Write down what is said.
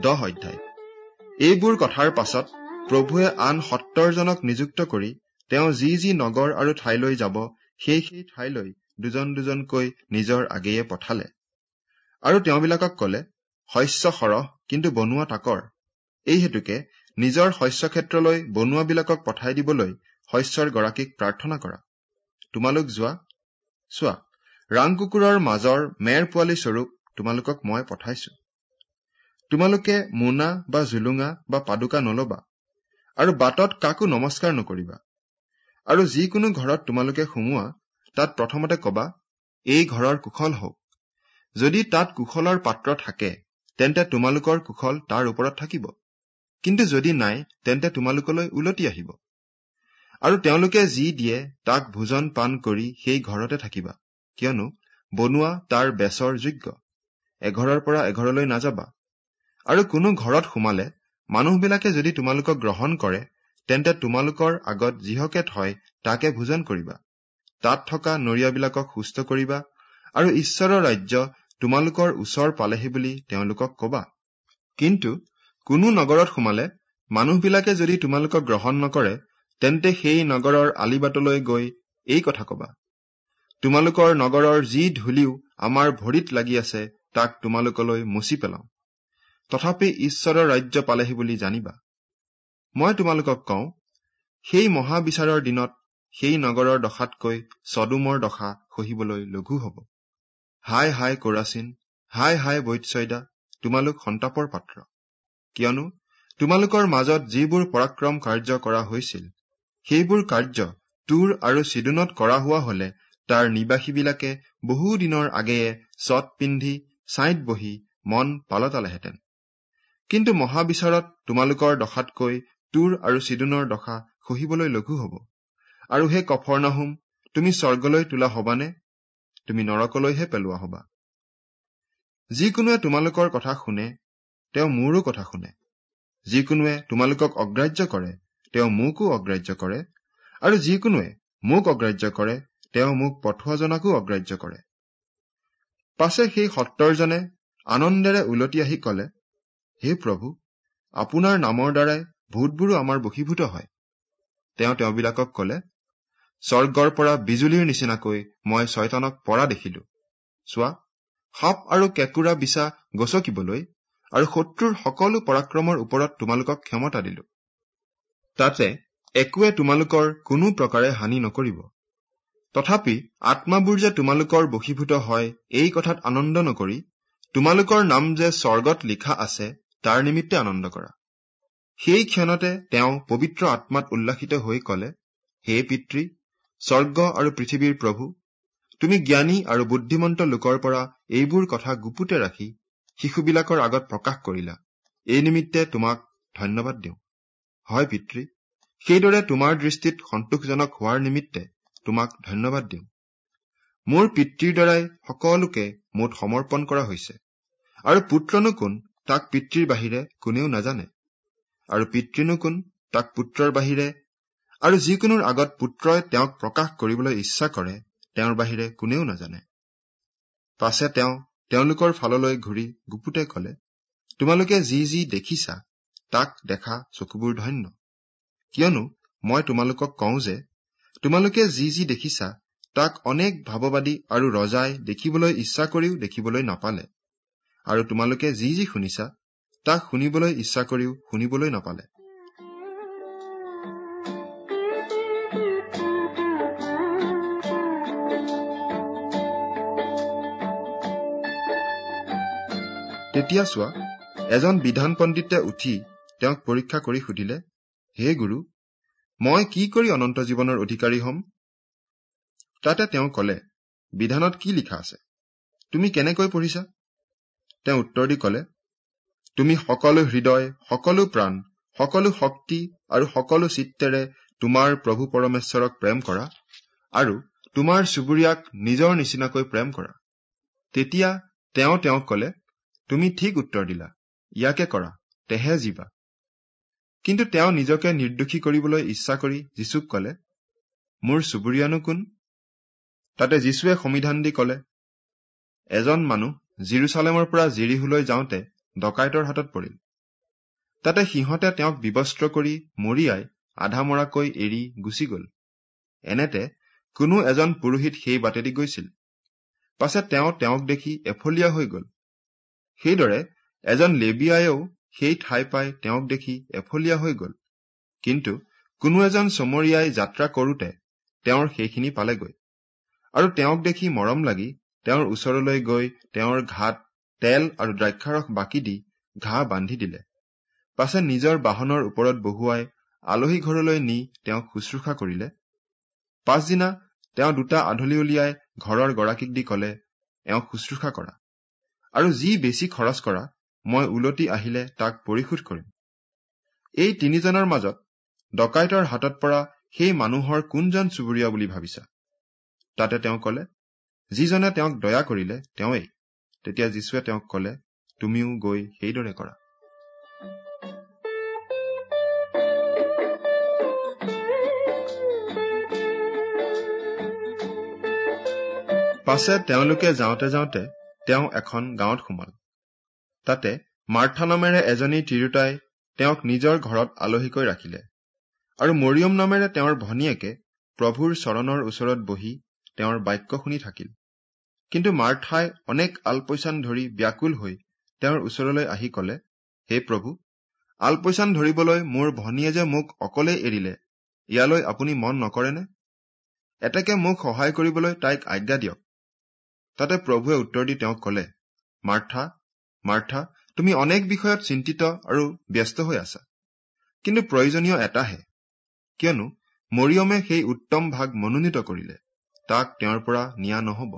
দহ অধ্যায়। এইবোৰ কথাৰ পাছত প্ৰভুৱে আন সত্তৰজনক নিযুক্ত কৰি তেওঁ যি যি নগৰ আৰু ঠাইলৈ যাব সেই সেই ঠাইলৈ দুজন দুজনকৈ নিজৰ আগেয়ে পঠালে। আৰু তেওঁবিলাকক কলে শস্য সৰহ কিন্তু বনোৱা তাকৰ। এই হেতুকে নিজৰ শস্য ক্ষেত্ৰলৈ বনোৱাবিলাকক পঠাই দিবলৈ শস্যৰ গৰাকীক প্ৰাৰ্থনা কৰা। তোমালোক যোৱা। চোৱা ৰাং কুকুৰৰ মাজৰ মেৰ পোৱালী স্বৰূপ তোমালোকক মই পঠাইছো। তোমালোকে মোনা বা জুলুঙা বা পাদুকা নলবা আৰু বাটত কাকো নমস্কাৰ নকৰিবা। আৰু যিকোনো ঘৰত তোমালোকে সোমোৱা তাত প্ৰথমতে কবা এই ঘৰৰ কুশল হওক। যদি তাত কুশলৰ পাত্ৰ থাকে তেন্তে তোমালোকৰ কুশল তাৰ ওপৰত থাকিব। কিন্তু যদি নাই তেন্তে তোমালোকলৈ উলটি আহিব। আৰু তেওঁলোকে যি দিয়ে তাক ভোজন পান কৰি সেই ঘৰতে থাকিবা। কিয়নো বনোৱা তাৰ বেচৰ যোগ্য। এঘৰৰ পৰা এঘৰলৈ নাযাবা। আৰু কোনো ঘৰত সোমালে মানুহবিলাকে যদি তোমালোকক গ্ৰহণ কৰে তেন্তে তোমালোকৰ আগত যিহকে থয় তাকে ভোজন কৰিবা। তাত থকা নৰীয়াবিলাকক সুস্থ কৰিবা আৰু ঈশ্বৰৰ ৰাজ্য তোমালোকৰ ওচৰ পালেহি বুলি তেওঁলোকক কবা। কিন্তু কোনো নগৰত সোমালে মানুহবিলাকে যদি তোমালোকক গ্ৰহণ নকৰে তেন্তে সেই নগৰৰ আলিবাটলৈ গৈ এই কথা কবা। তোমালোকৰ নগৰৰ যি ধূলিও আমাৰ ভৰিত লাগি আছে তাক তোমালোকলৈ মচি পেলাও। তথাপি ঈশ্বৰৰ ৰাজ্য পালেহি বুলি জানিবা। মই তোমালোকক কওঁ সেই মহাবিচাৰৰ দিনত সেই নগৰৰ দশাতকৈ চদুমৰ দশা সহিবলৈ লঘু হব। হাই হাই কৰাচিন হাই হাই বৈৎসৈদা তোমালোক সন্তাপৰ পাত্ৰ। কিয়নো তোমালোকৰ মাজত যিবোৰ পৰাক্ৰম কাৰ্য কৰা হৈছিল সেইবোৰ কাৰ্য তুৰ আৰু চিদুনত কৰা হোৱা হলে তাৰ নিবাসীবিলাকে বহু দিনৰ আগেয়ে চট পিন্ধি ছাইত বহি মন পালতালেহেঁতেন। কিন্তু মহাবিচাৰত তোমালোকৰ দশাতকৈ তুৰ আৰু চিদুনৰ দশা সহিবলৈ লঘু হব। আৰু সেই কফৰ নাহুম তুমি স্বৰ্গলৈ তোলা হবানে? তুমি নৰকলৈহে পেলোৱা হবা। যিকোনোৱে তোমালোকৰ কথা শুনে তেওঁ মোৰো কথা শুনে। যিকোনোৱে তোমালোকক অগ্ৰাহ্য কৰে তেওঁ মোকো অগ্ৰাহ্য কৰে। আৰু যিকোনোৱে মোক অগ্ৰাহ্য কৰে তেওঁ মোক পঠোৱাজনকো অগ্ৰাহ্য কৰে। পাছে সেই সত্তৰজনে আনন্দেৰে উলটি আহি কলে হে প্ৰভু আপোনাৰ নামৰ দ্বাৰাই ভূতবোৰো আমাৰ বশীভূত হয়। তেওঁ তেওঁবিলাকক কলে স্বৰ্গৰ পৰা বিজুলীৰ নিচিনাকৈ মই ছয়তানক পৰা দেখিলো। চোৱা সাপ আৰু কেঁকুৰা বিচা গচকিবলৈ আৰু শত্ৰুৰ সকলো পৰাক্ৰমৰ ওপৰত তোমালোকক ক্ষমতা দিলো। তাতে একোৱে তোমালোকৰ কোনো প্ৰকাৰে হানি নকৰিব। তথাপি আত্মাবোৰ যে তোমালোকৰ বশীভূত হয় এই কথাত আনন্দ নকৰি তোমালোকৰ নাম যে স্বৰ্গত লিখা আছে তাৰ নিমিত্তে আনন্দ কৰা। সেই ক্ষণতে তেওঁ পবিত্ৰ আত্মাত উল্লাসিত হৈ কলে হে পিতৃ স্বৰ্গ আৰু পৃথিৱীৰ প্ৰভু তুমি জ্ঞানী আৰু বুদ্ধিমন্ত লোকৰ পৰা এইবোৰ কথা গুপুতে ৰাখি শিশুবিলাকৰ আগত প্ৰকাশ কৰিলা। এই নিমিত্তে তোমাক ধন্যবাদ দিওঁ। হয় পিতৃ সেইদৰে তোমাৰ দৃষ্টিত সন্তোষজনক হোৱাৰ নিমিত্তে তোমাক ধন্যবাদ দিওঁ। মোৰ পিতৃৰ দ্বাৰাই সকলোকে মোত সমৰ্পণ কৰা হৈছে। আৰু পুত্ৰনো কোন তাক পিতৃৰ বাহিৰে কোনেও নাজানে। আৰু পিতৃনো কোন? তাক পুত্ৰৰ বাহিৰে। আৰু যিকোনোৰ আগত পুত্ৰই তেওঁক প্ৰকাশ কৰিবলৈ ইচ্ছা কৰে তেওঁৰ বাহিৰে কোনেও নাজানে। পাছে তেওঁ তেওঁলোকৰ ফাললৈ ঘূৰি গুপুতে কলে তোমালোকে যি যি দেখিছা তাক দেখা চকুবোৰ ধন্য। কিয়নো মই তোমালোকক কওঁ যে তোমালোকে যি যি দেখিছা তাক অনেক ভাৱবাদী আৰু ৰজাই দেখিবলৈ ইচ্ছা কৰিও দেখিবলৈ নাপালে। আৰু তোমালোকে যি যি শুনিছা তাক শুনিবলৈ ইচ্ছা কৰিও শুনিবলৈ নাপালে। তেতিয়া চোৱা এজন বিধান পণ্ডিতে উঠি তেওঁক পৰীক্ষা কৰি সুধিলে হে গুৰু মই কি কৰি অনন্ত জীৱনৰ অধিকাৰী হম? তাতে তেওঁ কলে বিধানত কি লিখা আছে? তুমি কেনেকৈ পঢ়িছা? তেওঁ উত্তৰ দি কলে তুমি সকলো হৃদয় সকলো প্ৰাণ সকলো শক্তি আৰু সকলো চিত্তেৰে তোমাৰ প্ৰভু পৰমেশ্বৰক প্ৰেম কৰা আৰু তোমাৰ চুবুৰীয়াক নিজৰ নিচিনাকৈ প্ৰেম কৰা। তেতিয়া তেওঁ তেওঁক কলে তুমি ঠিক উত্তৰ দিলা ইয়াকে কৰা তেহে জীৱা কিন্তু তেওঁ নিজকে নিৰ্দোষী কৰিবলৈ ইচ্ছা কৰি যীচুক কলে মোৰ চুবুৰীয়ানো কোন? তাতে যীশুৱে সমিধান দি কলে এজন মানুহ জিৰচালেমৰ পৰা জিৰিহুলৈ যাওঁতে ডকাইতৰ হাতত পৰিল। তাতে সিহঁতে তেওঁক বিবস্ত্ৰ কৰি মৰিয়াই আধা মৰাকৈ এৰি গুচি গল। এনেতে কোনো এজন পুৰোহিত সেই বাটেদি গৈছিল। পাছে তেওঁ তেওঁক দেখি এফলীয়া হৈ গল। সেইদৰে এজন লেবিয়ায়েও সেই ঠাই পাই তেওঁক দেখি এফলীয়া হৈ গল। কিন্তু কোনো এজন চমৰীয়াই যাত্ৰা কৰোতে তেওঁৰ সেইখিনি পালেগৈ। আৰু তেওঁক দেখি মৰম লাগি তেওঁৰ ওচৰলৈ গৈ তেওঁৰ ঘাট তেল আৰু দ্ৰাক্ষাৰস বাকি দি ঘাঁ বান্ধি দিলে। পাছে নিজৰ বাহনৰ ওপৰত বহুৱাই আলহী ঘৰলৈ নি তেওঁক শুশ্ৰূষা কৰিলে। পাছদিনা তেওঁ দুটা আধলি উলিয়াই ঘৰৰ গৰাকীক দি কলে এওঁক শুশ্ৰূষা কৰা। আৰু যি বেছি খৰচ কৰা মই উলটি আহিলে তাক পৰিশোধ কৰিম। এই তিনিজনৰ মাজত ডকাইতৰ হাতত পৰা সেই মানুহৰ কোনজন চুবুৰীয়া বুলি ভাবিছা? তাতে তেওঁ কলে যিজনে তেওঁক দয়া কৰিলে তেওঁৱেই। তেতিয়া যীশুৱে তেওঁক কলে তুমিও গৈ সেইদৰে কৰা। পাছে তেওঁলোকে যাওঁতে যাওঁতে তেওঁ এখন গাঁৱত সোমাল। তাতে মাৰ্থা নামেৰে এজনী তিৰোতাই তেওঁক নিজৰ ঘৰত আলহীকৈ ৰাখিলে আৰু মৰিয়ম নামেৰে তেওঁৰ ভনীয়েকে প্ৰভুৰ চৰণৰ ওচৰত বহি তেওঁৰ বাক্য শুনি থাকিল। কিন্তু মাৰ্থাই অনেক আলপৈচান ধৰি ব্যাকুল হৈ তেওঁৰ ওচৰলৈ আহি কলে হে প্ৰভু আলপৈচান ধৰিবলৈ মোৰ ভনীয়ে যে মোক অকলে এৰিলে ইয়ালৈ আপুনি মন নকৰেনে? এতেকে মোক সহায় কৰিবলৈ তাইক আজ্ঞা দিয়ক। তাতে প্ৰভুৱে উত্তৰ দি তেওঁক কলে মাৰ্থা মাৰ্থা তুমি অনেক বিষয়ত চিন্তিত আৰু ব্যস্ত হৈ আছা। কিন্তু প্ৰয়োজনীয় এটাহে। কিয়নো মৰিয়মে সেই উত্তম ভাগ মনোনীত কৰিলে। তাক তেওঁৰ পৰা নিয়া নহব।